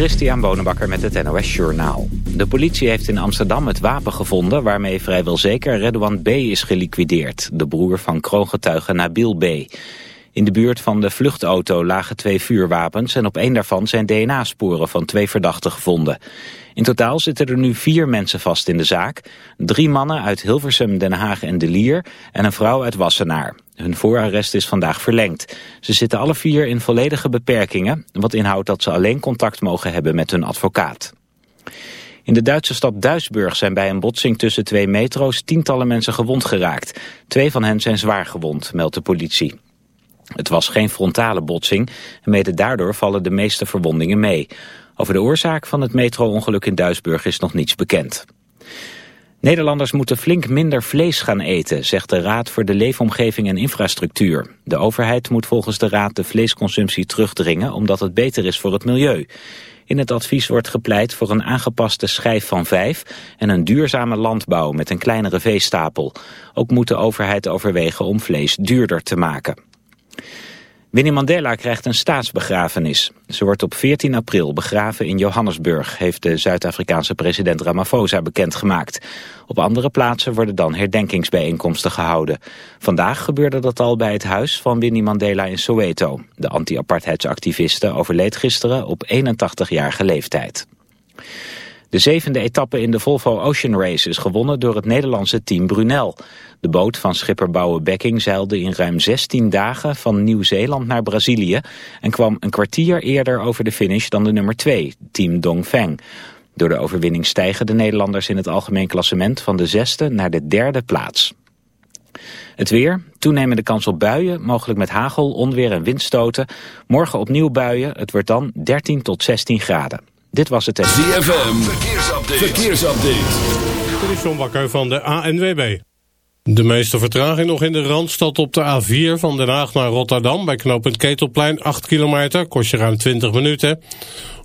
Christian Bonenbakker met het NOS Journaal. De politie heeft in Amsterdam het wapen gevonden... waarmee vrijwel zeker Redouan B. is geliquideerd. De broer van kroongetuige Nabil B. In de buurt van de vluchtauto lagen twee vuurwapens... en op één daarvan zijn DNA-sporen van twee verdachten gevonden. In totaal zitten er nu vier mensen vast in de zaak. Drie mannen uit Hilversum, Den Haag en De Lier... en een vrouw uit Wassenaar. Hun voorarrest is vandaag verlengd. Ze zitten alle vier in volledige beperkingen... wat inhoudt dat ze alleen contact mogen hebben met hun advocaat. In de Duitse stad Duisburg zijn bij een botsing tussen twee metro's tientallen mensen gewond geraakt. Twee van hen zijn zwaar gewond, meldt de politie. Het was geen frontale botsing en mede daardoor vallen de meeste verwondingen mee. Over de oorzaak van het metro-ongeluk in Duisburg is nog niets bekend. Nederlanders moeten flink minder vlees gaan eten, zegt de Raad voor de Leefomgeving en Infrastructuur. De overheid moet volgens de Raad de vleesconsumptie terugdringen omdat het beter is voor het milieu. In het advies wordt gepleit voor een aangepaste schijf van vijf en een duurzame landbouw met een kleinere veestapel. Ook moet de overheid overwegen om vlees duurder te maken. Winnie Mandela krijgt een staatsbegrafenis. Ze wordt op 14 april begraven in Johannesburg, heeft de Zuid-Afrikaanse president Ramaphosa bekendgemaakt. Op andere plaatsen worden dan herdenkingsbijeenkomsten gehouden. Vandaag gebeurde dat al bij het huis van Winnie Mandela in Soweto. De anti-apartheidsactiviste overleed gisteren op 81-jarige leeftijd. De zevende etappe in de Volvo Ocean Race is gewonnen door het Nederlandse team Brunel. De boot van schipper Bouwe Bekking zeilde in ruim 16 dagen van Nieuw-Zeeland naar Brazilië... en kwam een kwartier eerder over de finish dan de nummer 2, team Dongfeng. Door de overwinning stijgen de Nederlanders in het algemeen klassement van de zesde naar de derde plaats. Het weer, toenemende kans op buien, mogelijk met hagel, onweer en windstoten. Morgen opnieuw buien, het wordt dan 13 tot 16 graden. Dit was het... ZFM, verkeersupdate. verkeersupdate. Dit is John Bakker van de ANWB. De meeste vertraging nog in de Randstad op de A4 van Den Haag naar Rotterdam... bij knooppunt Ketelplein, 8 kilometer, kost je ruim 20 minuten.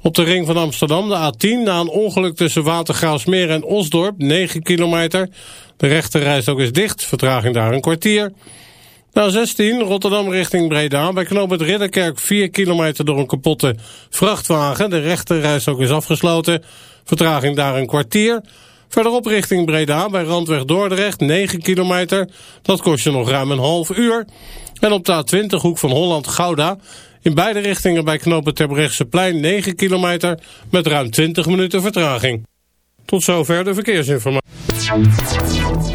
Op de ring van Amsterdam, de A10, na een ongeluk tussen Watergraafsmeer en Osdorp, 9 kilometer. De rechte ook is dicht, vertraging daar een kwartier... Na 16, Rotterdam richting Breda. Bij knooppunt Ridderkerk 4 kilometer door een kapotte vrachtwagen. De rechte ook is afgesloten. Vertraging daar een kwartier. Verderop richting Breda bij Randweg Dordrecht 9 kilometer. Dat kost je nog ruim een half uur. En op de A20 hoek van Holland-Gouda. In beide richtingen bij knooppunt plein 9 kilometer met ruim 20 minuten vertraging. Tot zover de verkeersinformatie.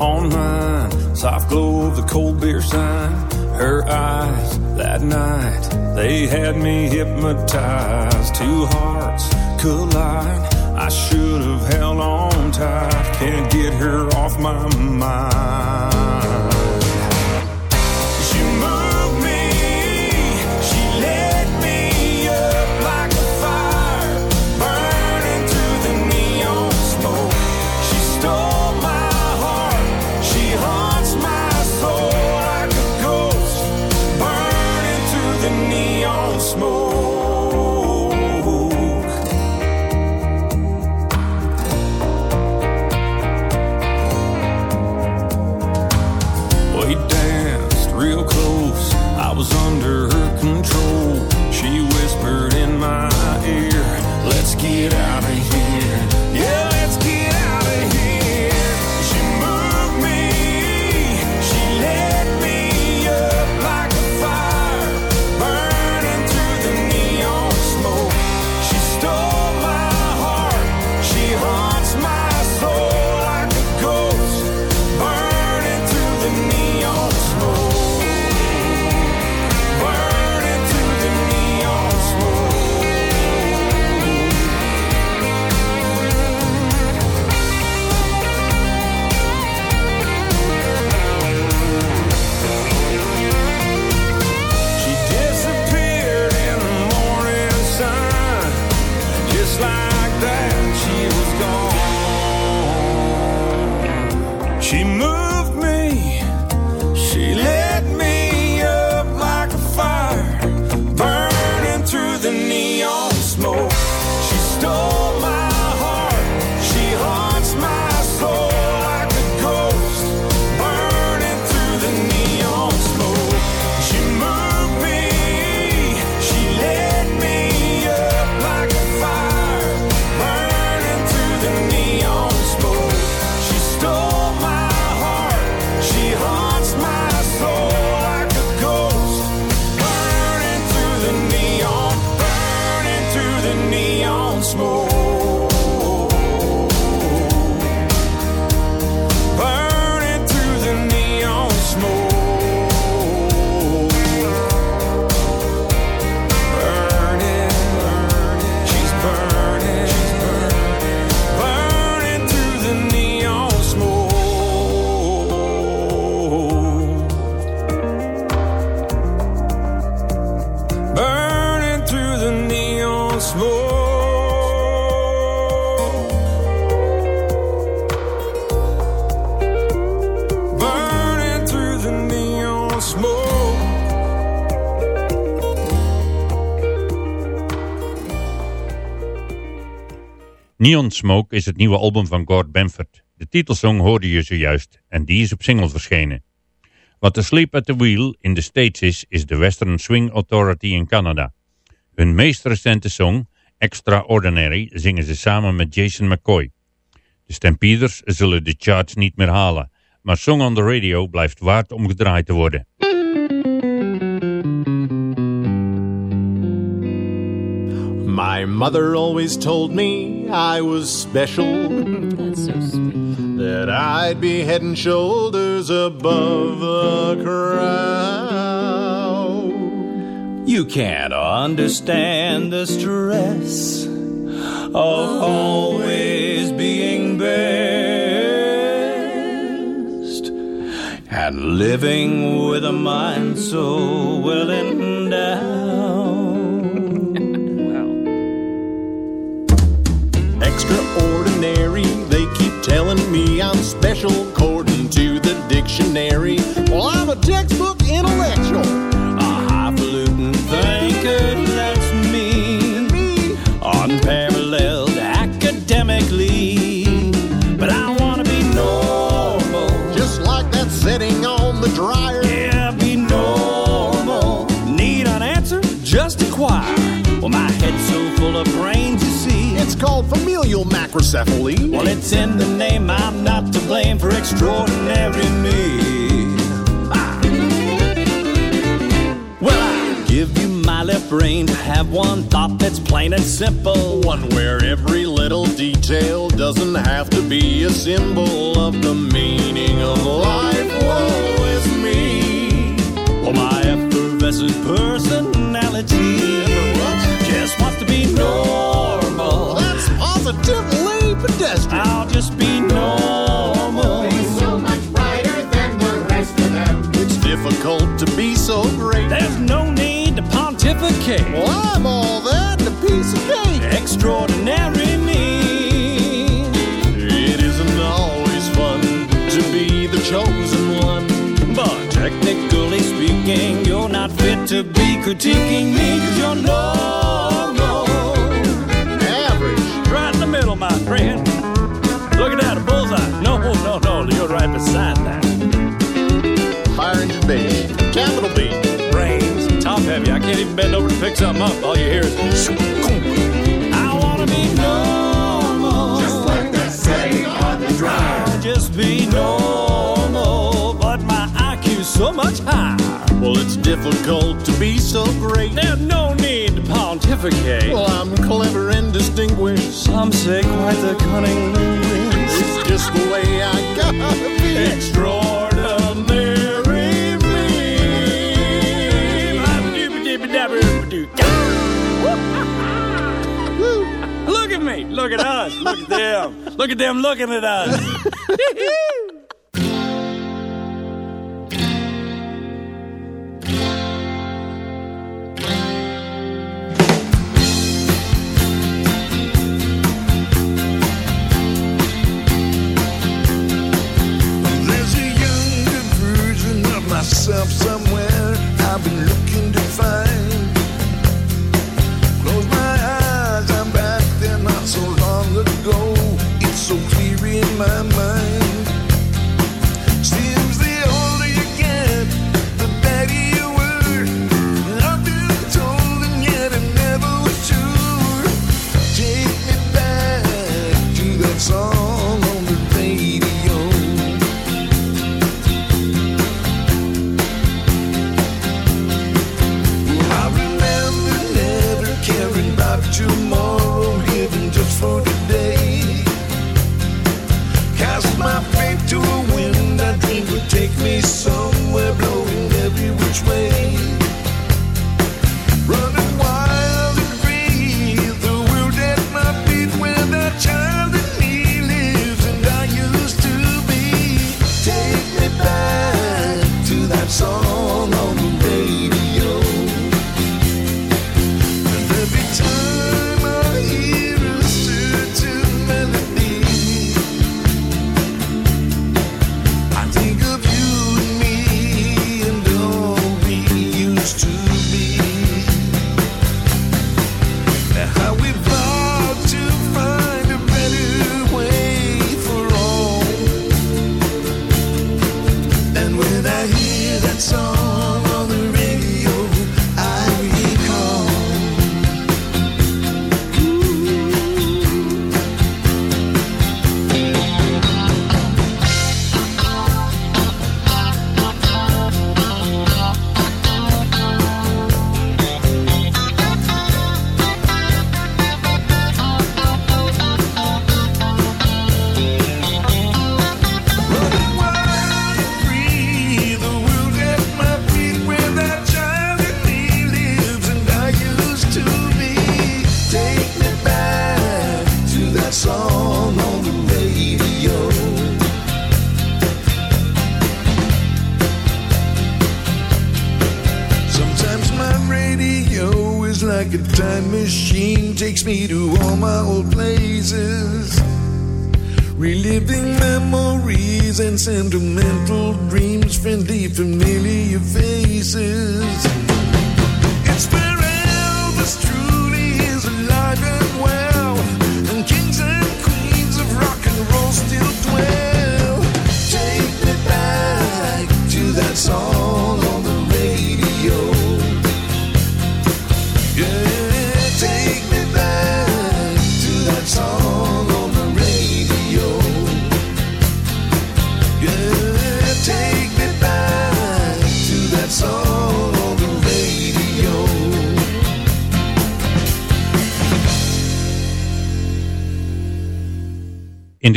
On mine, soft glow of the cold beer sign. Her eyes that night, they had me hypnotized. Two hearts collide. I should have held on tight. Can't get her off my mind. Neon Smoke is het nieuwe album van Gord Bamford. De titelsong hoorde je zojuist en die is op single verschenen. Wat The Sleep at the Wheel in de States is, is de Western Swing Authority in Canada. Hun meest recente song, Extraordinary, zingen ze samen met Jason McCoy. De Stampeders zullen de charts niet meer halen, maar Song on the Radio blijft waard om gedraaid te worden. My mother always told me I was special. That I'd be head and shoulders above the crowd. You can't understand the stress of always being best and living with a mind so well endowed. Telling me I'm special according to the dictionary. Well, I'm a textbook intellectual. A highfalutin thinker, that's me. Unparalleled academically. But I wanna be normal. Just like that setting on the dryer. Yeah, be normal. Need an answer? Just inquire. Well, my head's so full of see. It's called familial macrocephaly. Well, it's in the name. I'm not to blame for extraordinary me. Well, I give you my left brain to have one thought that's plain and simple. One where every little detail doesn't have to be a symbol of the meaning of life. Woe is me. Well, my effervescent personality just wants to be normal. That's positively pedestrian. I'll just be normal. so much brighter than the rest of them. It's difficult to be so great. There's no need to pontificate. Well, I'm all that and a piece of cake. Extraordinary me. It isn't always fun to be the chosen one. But technically speaking, you're not fit to be critiquing me because you're normal. Average. Right in the middle, my friend. Look at that, a bullseye. No, no, no, you're right beside that. Fire engine base. Capital B. Brains, top heavy I Can't even bend over to pick something up. All you hear is. I wanna be normal. Just like that setting on the drive. Just be normal. But my IQ's so much higher. Well, it's difficult to be so great. There's no need to pontificate. Well, I'm clever and distinguished. Some say quite the cunning linguist. It's just the way I gotta be. Extraordinary me. Look at me. Look at us. Look at them. Look at them looking at us. up somewhere. Me to all my old places. Reliving memories and sentimental dreams, friendly, familiar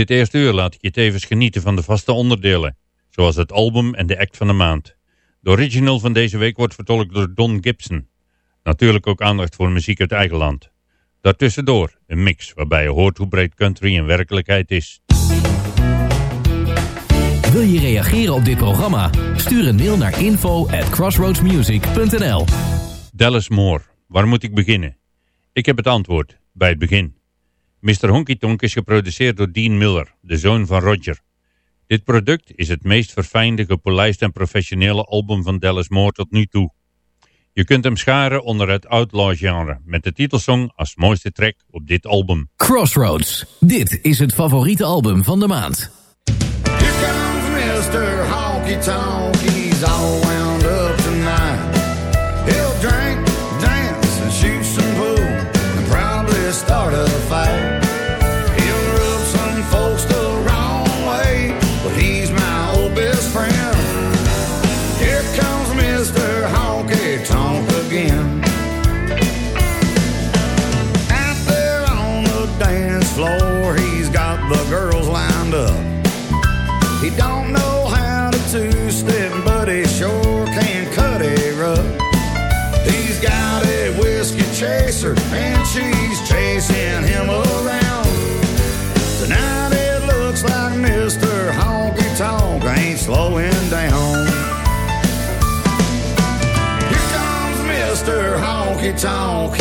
Dit eerste uur laat ik je tevens genieten van de vaste onderdelen, zoals het album en de act van de maand. De original van deze week wordt vertolkt door Don Gibson. Natuurlijk ook aandacht voor muziek uit eigen land. Daartussendoor een mix waarbij je hoort hoe breed country in werkelijkheid is. Wil je reageren op dit programma? Stuur een mail naar info at crossroadsmusic.nl Dallas Moore, waar moet ik beginnen? Ik heb het antwoord, bij het begin. Mr. Honky Tonk is geproduceerd door Dean Miller, de zoon van Roger. Dit product is het meest verfijnde, gepolijst en professionele album van Dallas Moore tot nu toe. Je kunt hem scharen onder het outlaw genre, met de titelsong als mooiste track op dit album. Crossroads. Dit is het favoriete album van de maand. Here comes Mr. Honky Tonk, he's talk.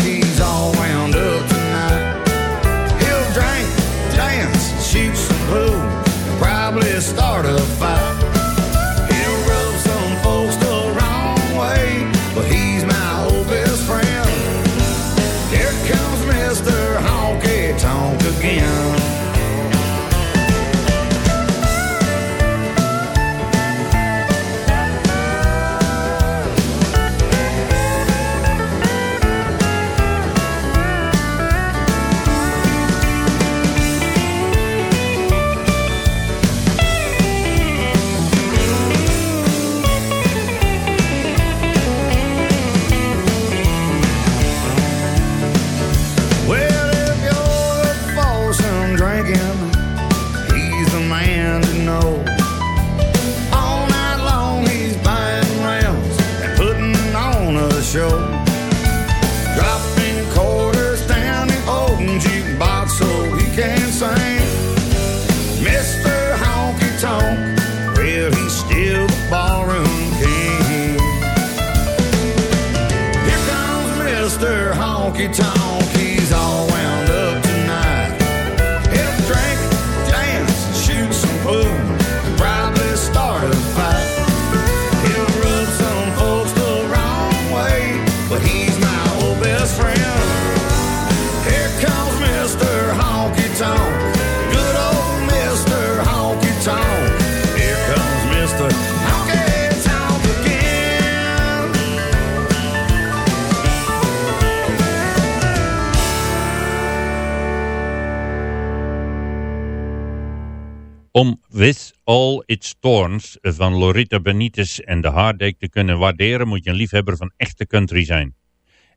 It's Storms van Lorita Benitez en de Heartache te kunnen waarderen moet je een liefhebber van echte country zijn.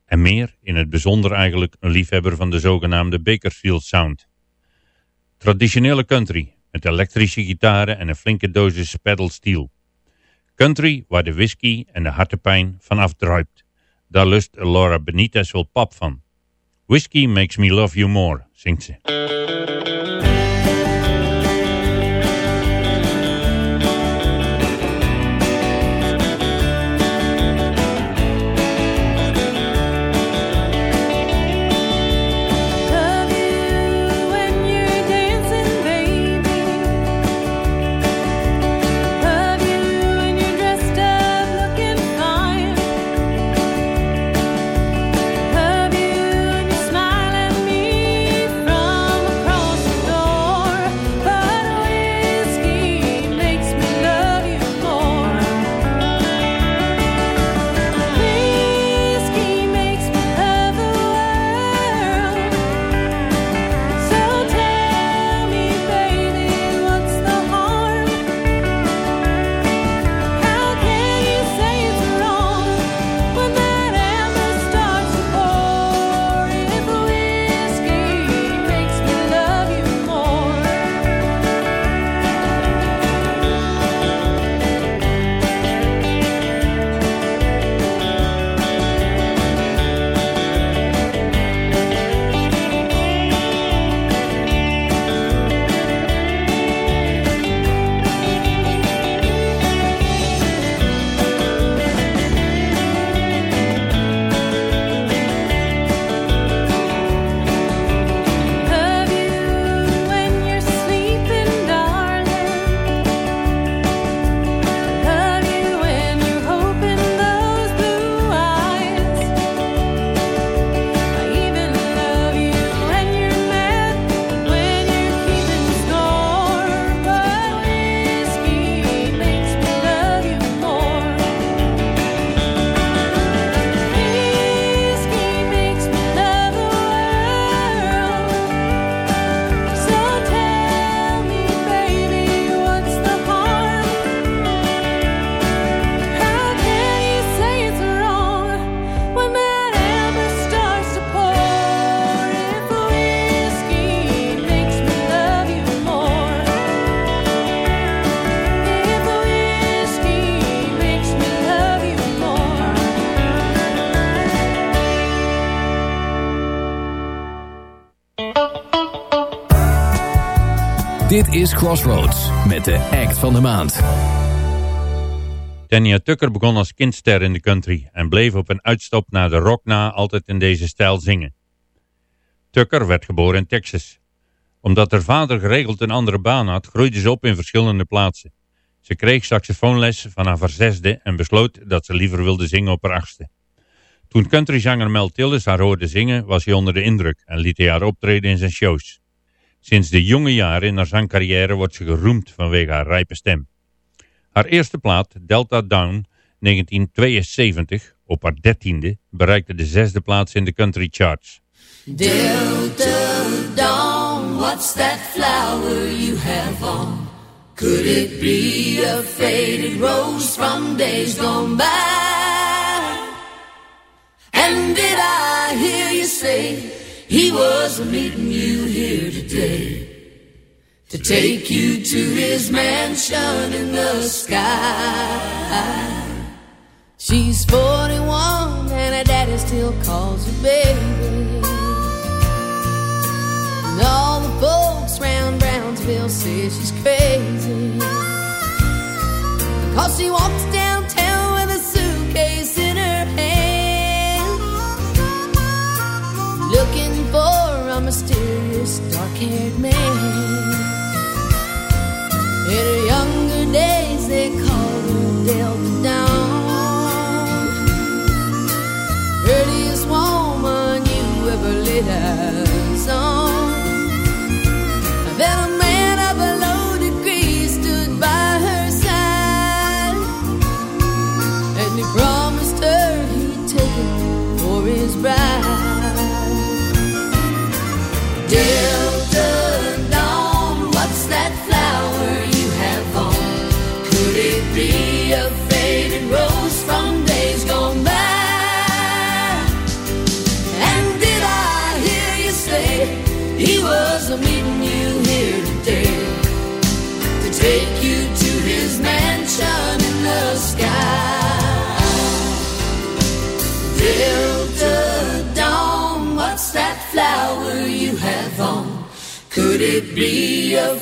En meer, in het bijzonder eigenlijk, een liefhebber van de zogenaamde Bakersfield Sound. Traditionele country, met elektrische gitaren en een flinke dosis pedal steel. Country waar de whisky en de hartepijn van afdruipt. Daar lust Laura Benitez wel pap van. Whisky makes me love you more, zingt ze. is Crossroads met de act van de maand. Tanya Tucker begon als kindster in de country en bleef op een uitstap naar de rock na altijd in deze stijl zingen. Tucker werd geboren in Texas. Omdat haar vader geregeld een andere baan had, groeide ze op in verschillende plaatsen. Ze kreeg saxofoonles vanaf haar zesde en besloot dat ze liever wilde zingen op haar achtste. Toen countryzanger Mel Tillis haar hoorde zingen, was hij onder de indruk en liet hij haar optreden in zijn shows. Sinds de jonge jaren in haar zangcarrière wordt ze geroemd vanwege haar rijpe stem. Haar eerste plaat, Delta Down, 1972, op haar dertiende, bereikte de zesde plaats in de country charts. Delta what's that flower you have on? Could it be a faded rose from days gone by? And did I hear you say he was meeting you here today? To take you to his mansion in the sky. She's 41 and her daddy still calls her baby. And all the folks round Brownsville say she's crazy. Cause she walks downtown haired man. In her younger days, they called her Delta Dawn. Prettiest woman you ever laid eyes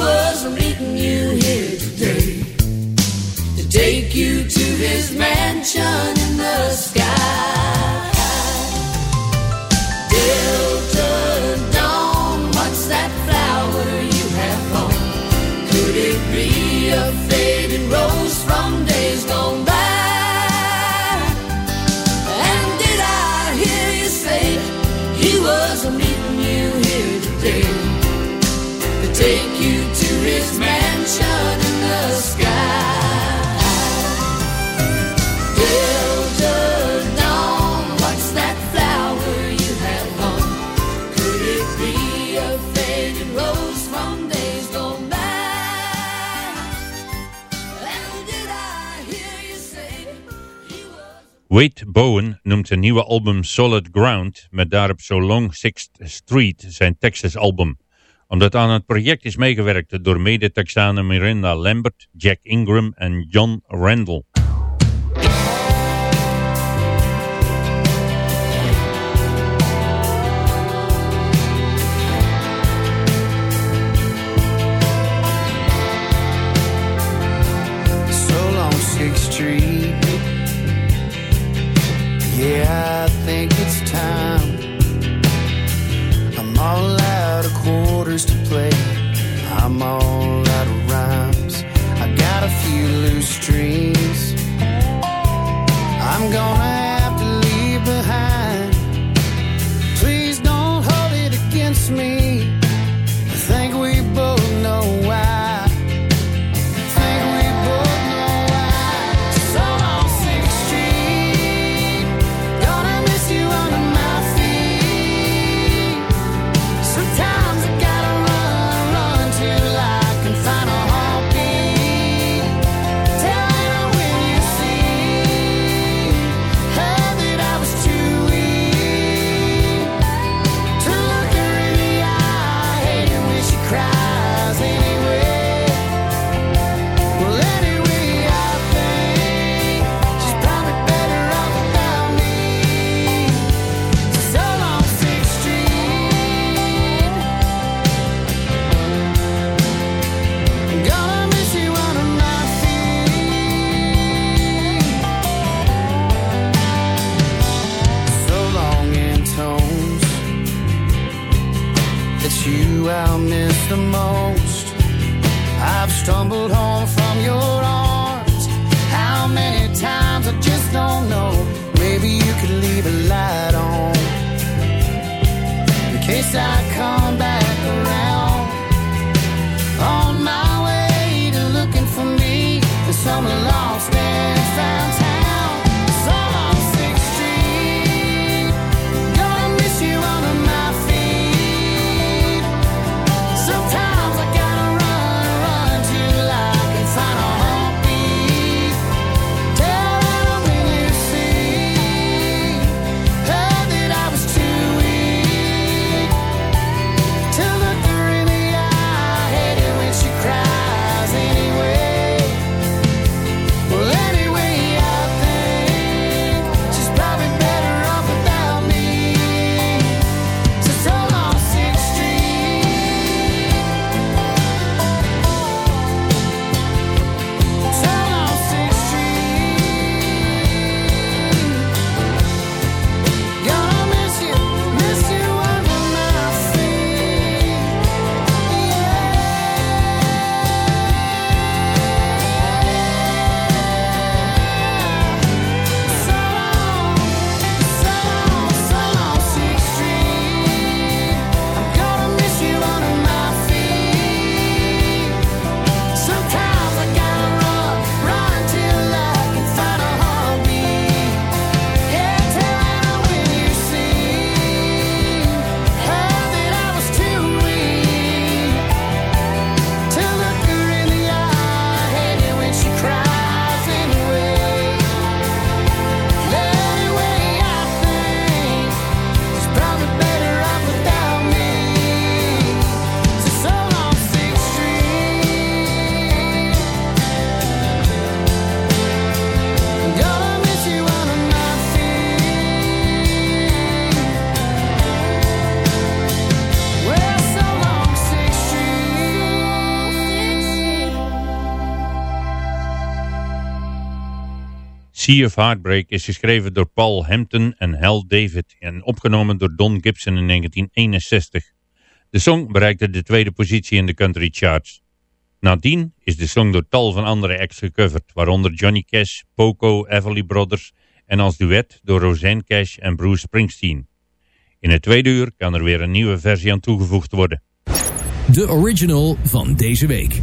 Was meeting you here today to take you to his mansion in the sky? Delta Dawn, what's that flower you have on? Could it be a faded rose from days gone by? And did I hear you say he was meeting you here today to you Wade Bowen noemt zijn nieuwe album Solid Ground met daarop So Long Sixth Street zijn Texas album. Omdat aan het project is meegewerkt door mede-Texanen Miranda Lambert, Jack Ingram en John Randall. Yeah, I think it's time. out of quarters to play. I'm all out of rhymes. I got a few loose strings. I'm gonna Sea of Heartbreak is geschreven door Paul Hampton en Hal David en opgenomen door Don Gibson in 1961. De song bereikte de tweede positie in de country charts. Nadien is de song door tal van andere acts gecoverd, waaronder Johnny Cash, Poco, Everly Brothers en als duet door Roseanne Cash en Bruce Springsteen. In het tweede uur kan er weer een nieuwe versie aan toegevoegd worden. De original van deze week.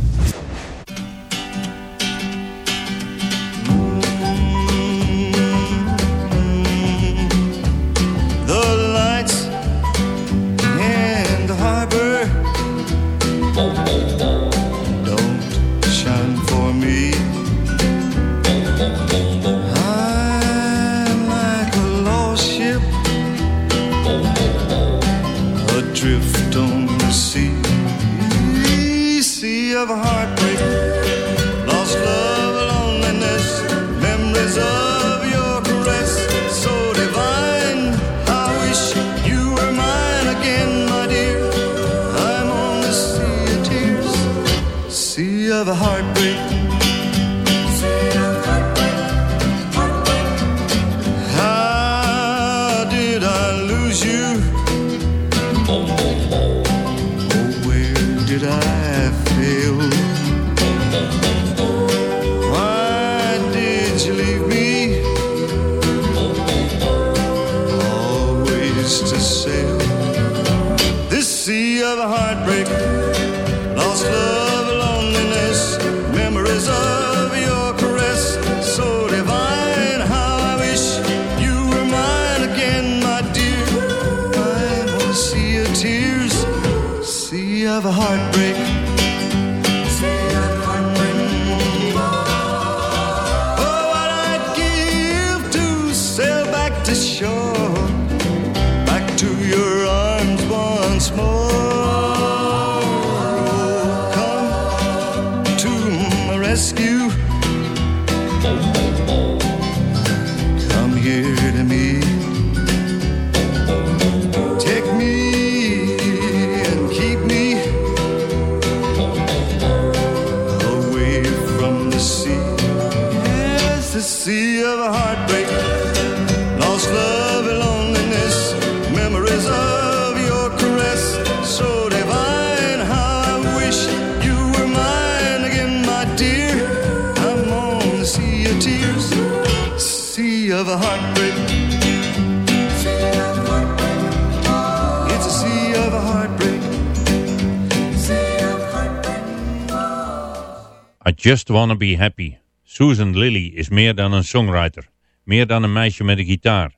I Just Wanna Be Happy. Susan Lilly is meer dan een songwriter. Meer dan een meisje met een gitaar.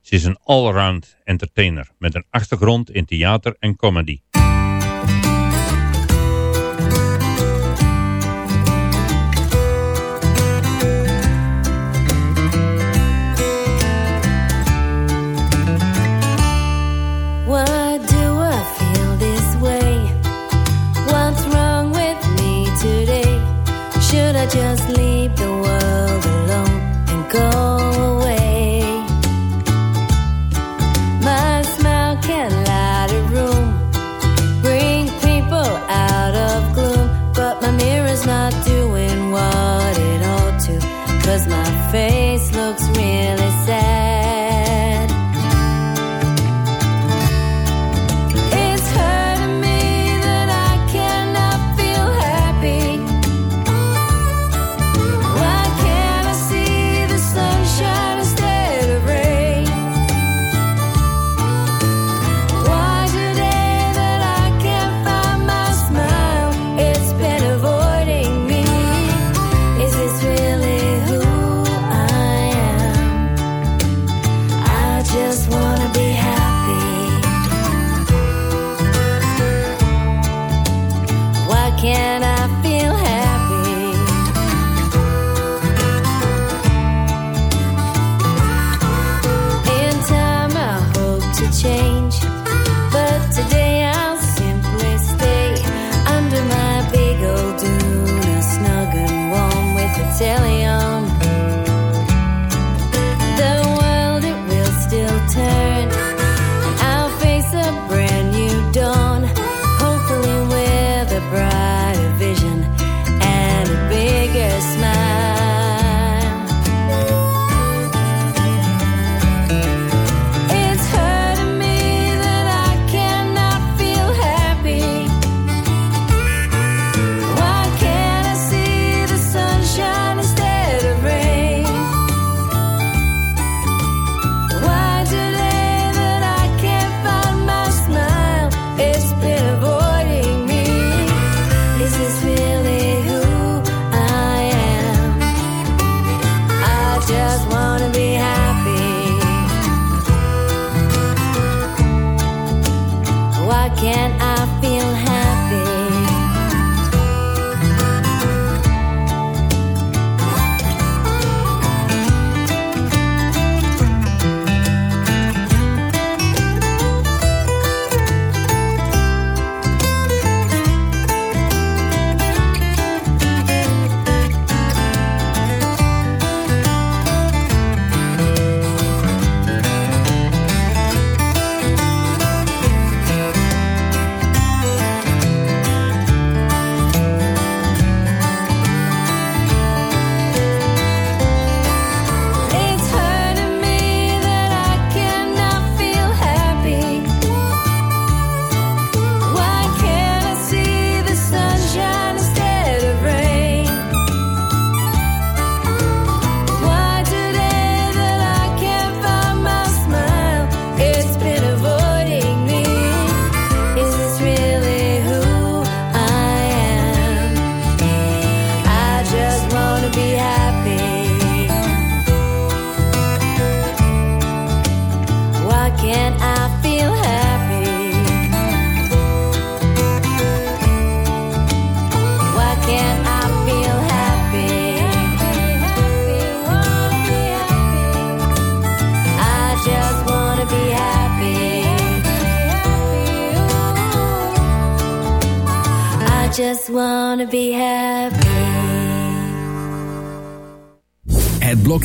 Ze is een allround entertainer met een achtergrond in theater en comedy.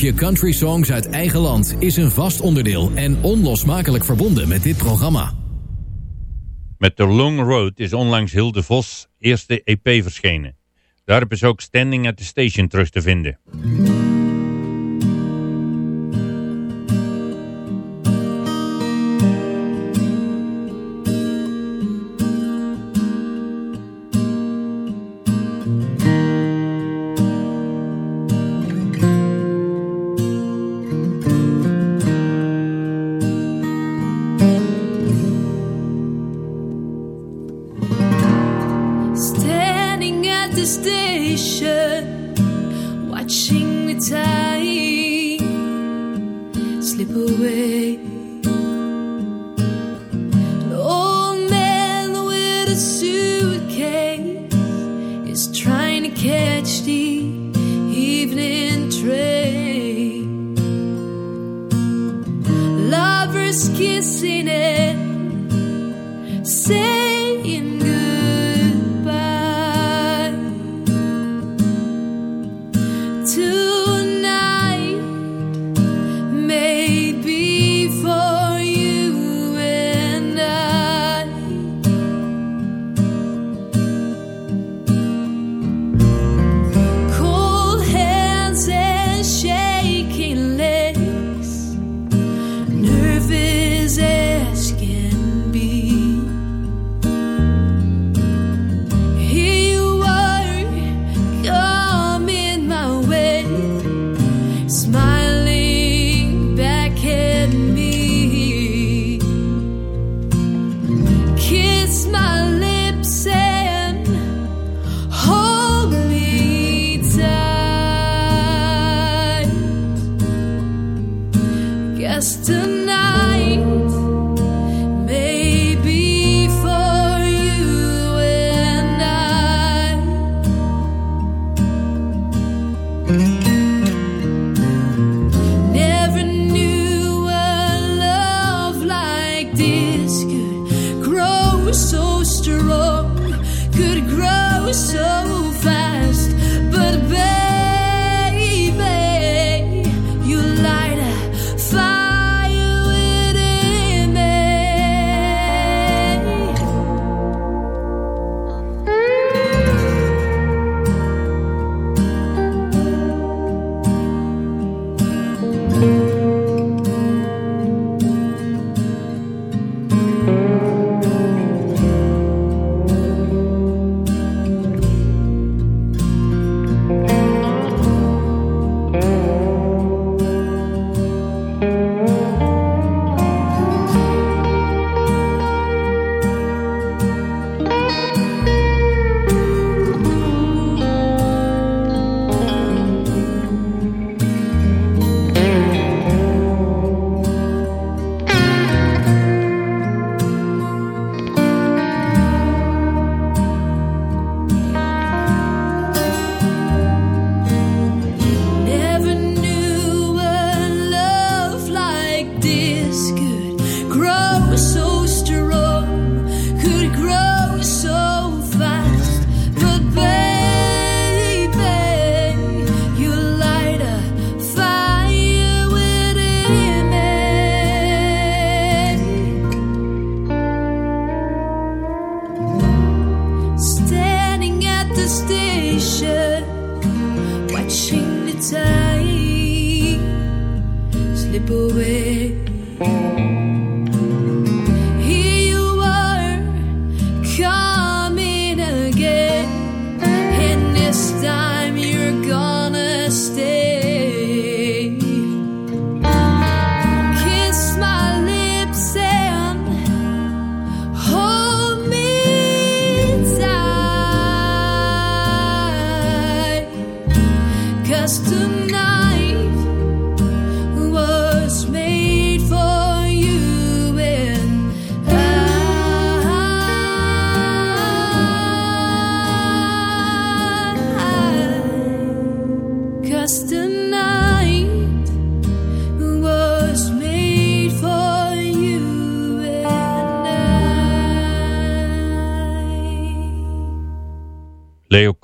blokje country songs uit eigen land is een vast onderdeel en onlosmakelijk verbonden met dit programma. Met The Long Road is onlangs Hilde Vos eerste EP verschenen. Daarop is ook Standing at the Station terug te vinden.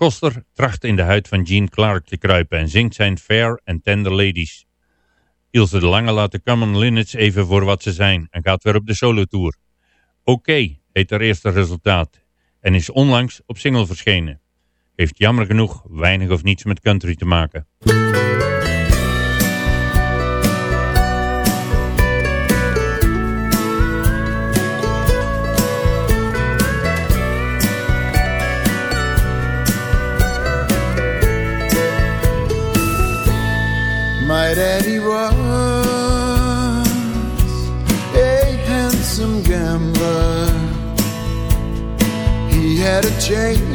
Koster tracht in de huid van Jean Clark te kruipen en zingt zijn Fair and Tender Ladies. Ilse de Lange laat de Common Linnets even voor wat ze zijn en gaat weer op de solotour. Oké heet haar eerste resultaat en is onlangs op single verschenen. Heeft jammer genoeg weinig of niets met country te maken. right he was, a handsome gambler. He had a chain.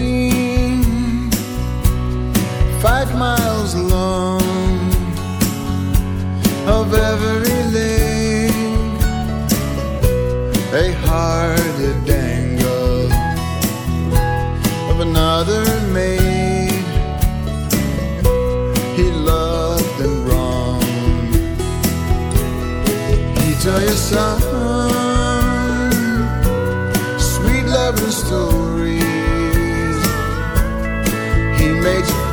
tell you some sweet loving stories. He made you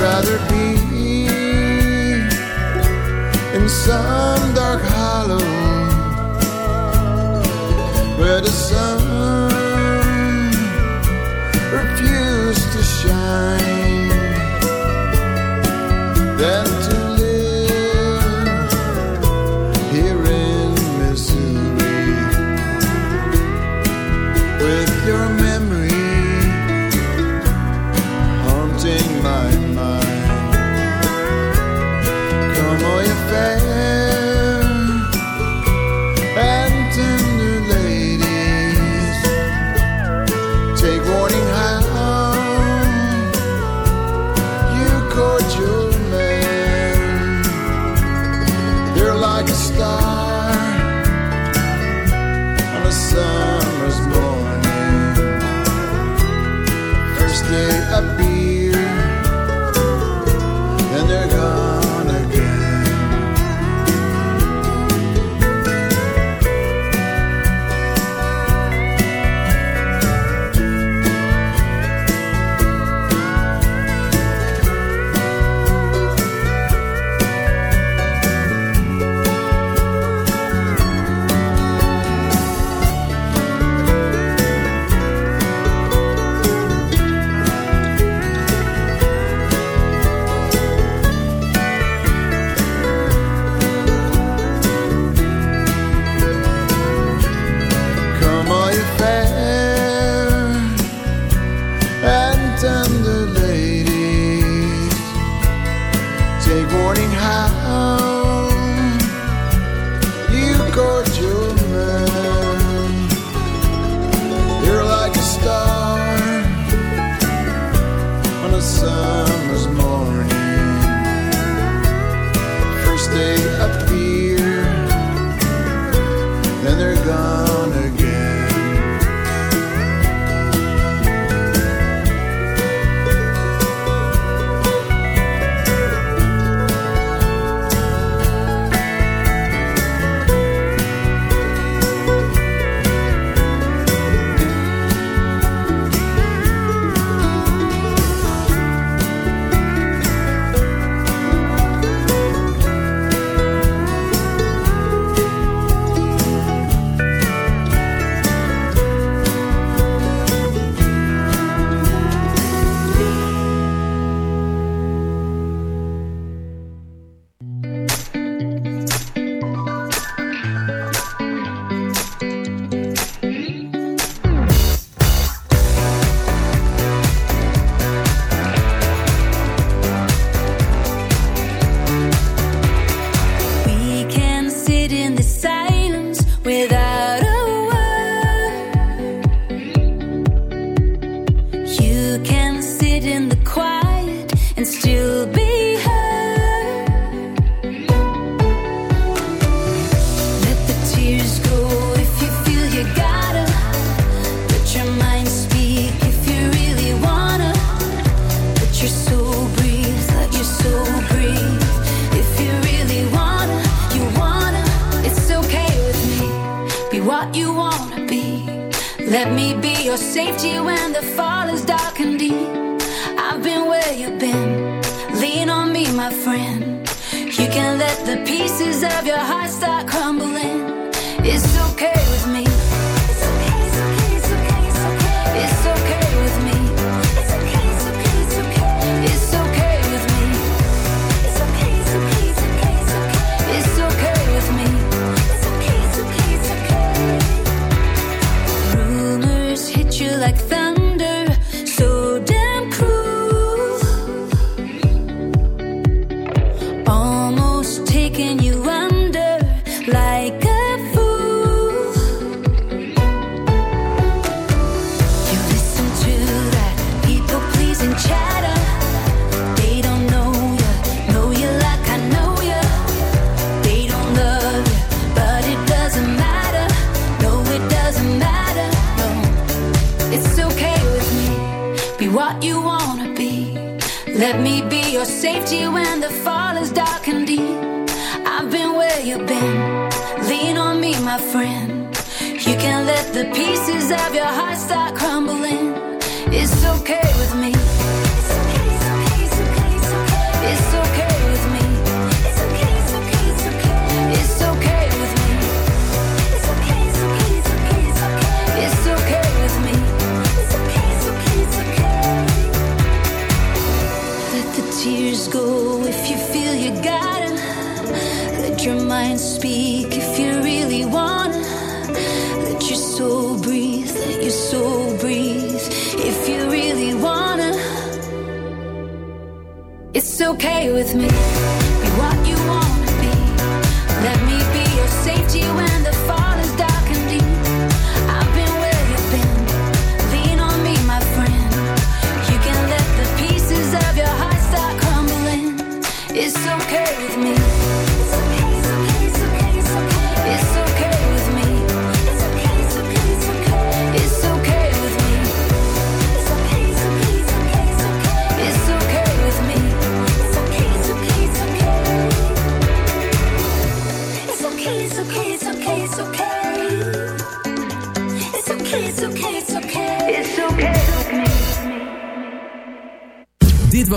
rather be in some dark hollow where the sun refused to shine.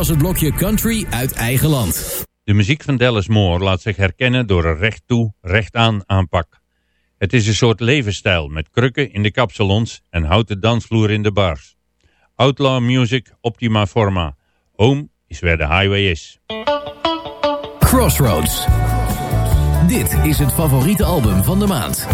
Was het blokje Country uit eigen land. De muziek van Dallas Moore laat zich herkennen door een recht toe, recht aan aanpak. Het is een soort levensstijl met krukken in de kapsalons en houten dansvloer in de bars. Outlaw music optima forma. Home is where the highway is. Crossroads. Dit is het favoriete album van de maand.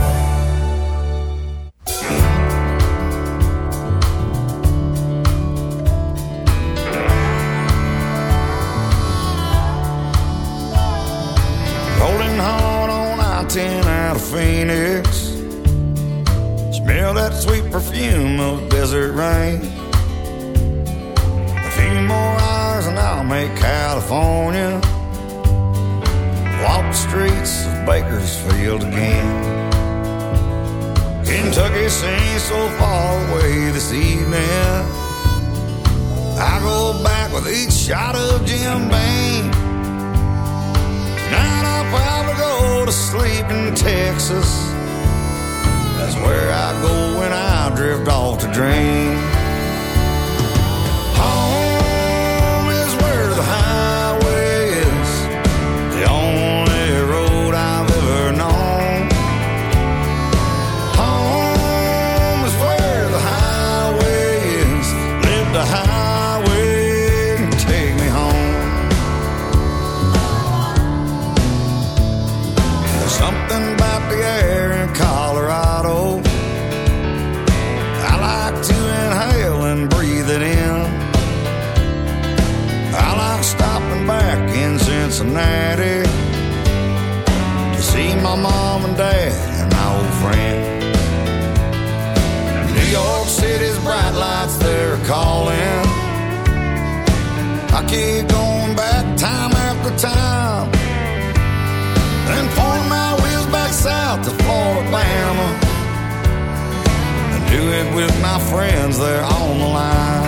I-10 out of Phoenix. Smell that sweet perfume of desert rain. A few more hours and I'll make California. Walk the streets of Bakersfield again. Kentucky seems so far away this evening. I go back with each shot of Jim Beam. Tonight I'll probably go to sleep in Texas. That's where I go when I drift off to dream. With my friends there on the line.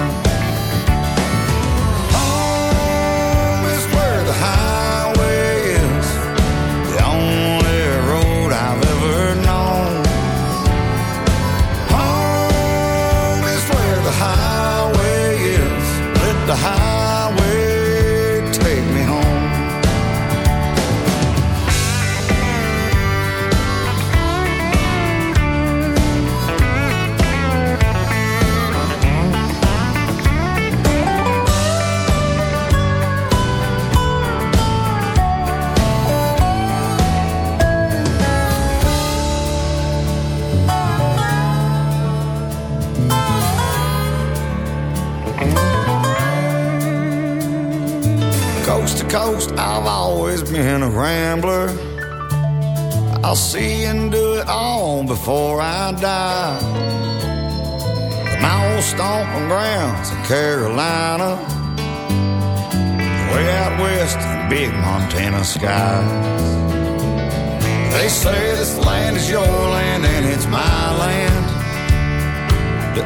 Coast I've always been a rambler. I'll see and do it all before I die. My old stomping grounds in Carolina, way out west in big Montana skies. They say this land is your land and it's my land. The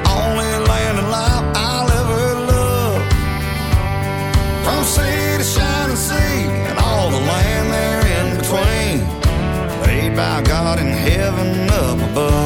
heaven up above.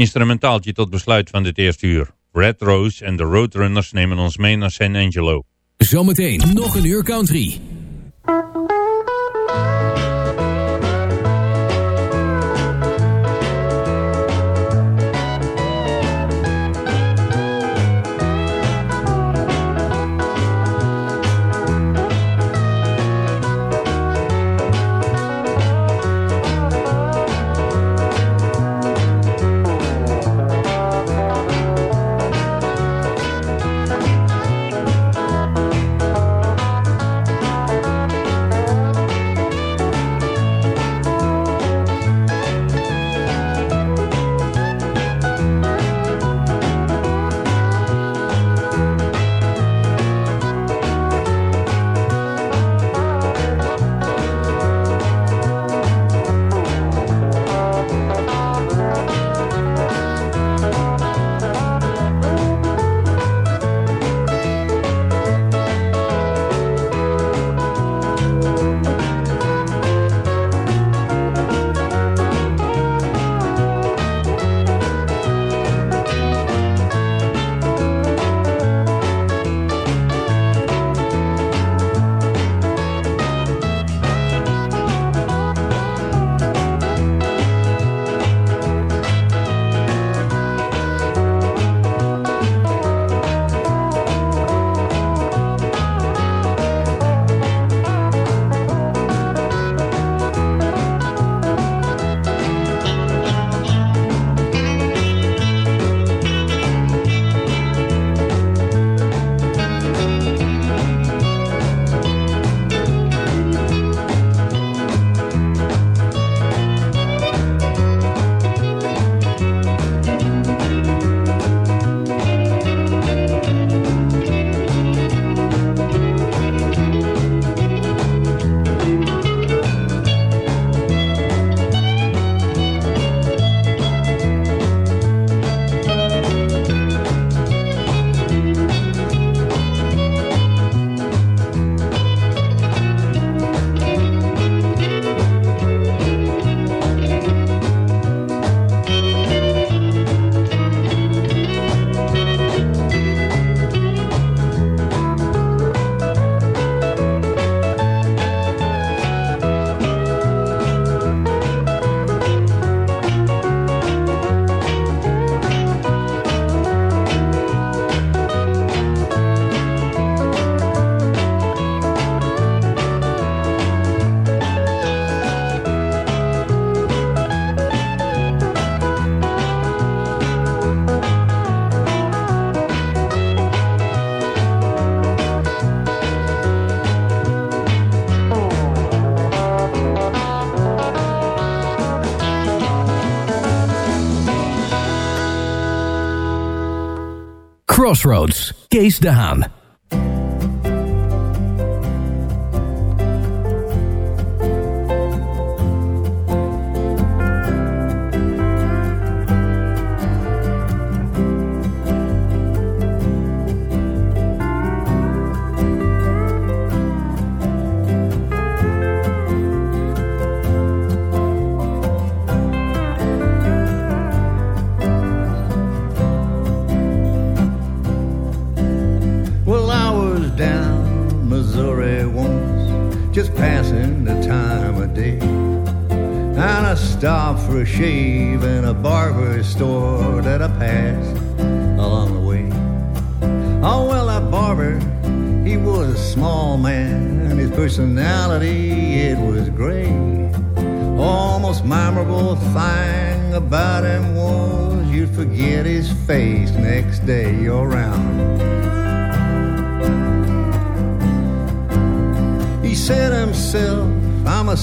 instrumentaaltje tot besluit van dit eerste uur. Red Rose en de Roadrunners nemen ons mee naar San Angelo. Zometeen nog een uur country. Crossroads, Case de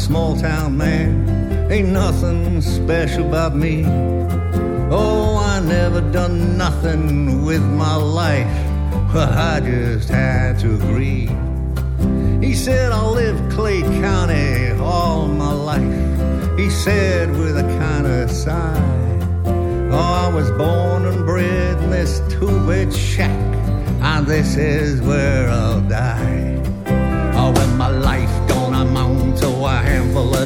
small town man, ain't nothing special about me. Oh, I never done nothing with my life, well, I just had to agree. He said, I lived Clay County all my life. He said with a kind of sigh, Oh, I was born and bred in this two-bed shack, and this is where I'll die. A handful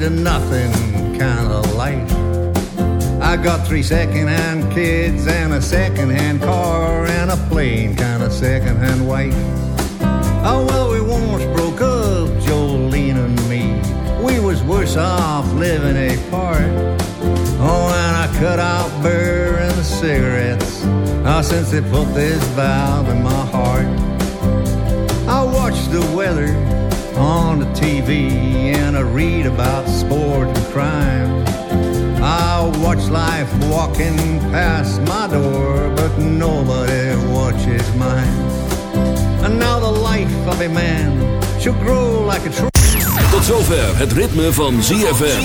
lead a nothing kind of life. I got three second-hand kids and a second-hand car and a plain kind of second-hand wife. Oh well, we once broke up, Jolene and me. We was worse off living apart. Oh, and I cut out beer and cigarettes. Oh, since they put this valve in my heart. I watch the weather on the TV and I read about sport and crime. I watch life walking past my door, but nobody watches mine. And now the life of a man should grow like a tree. Tot zover het ritme van ZFM.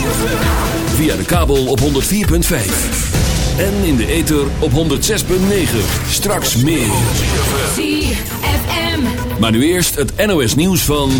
Via de kabel op 104.5. En in de ether op 106.9. Straks meer. ZFM. Maar nu eerst het NOS nieuws van...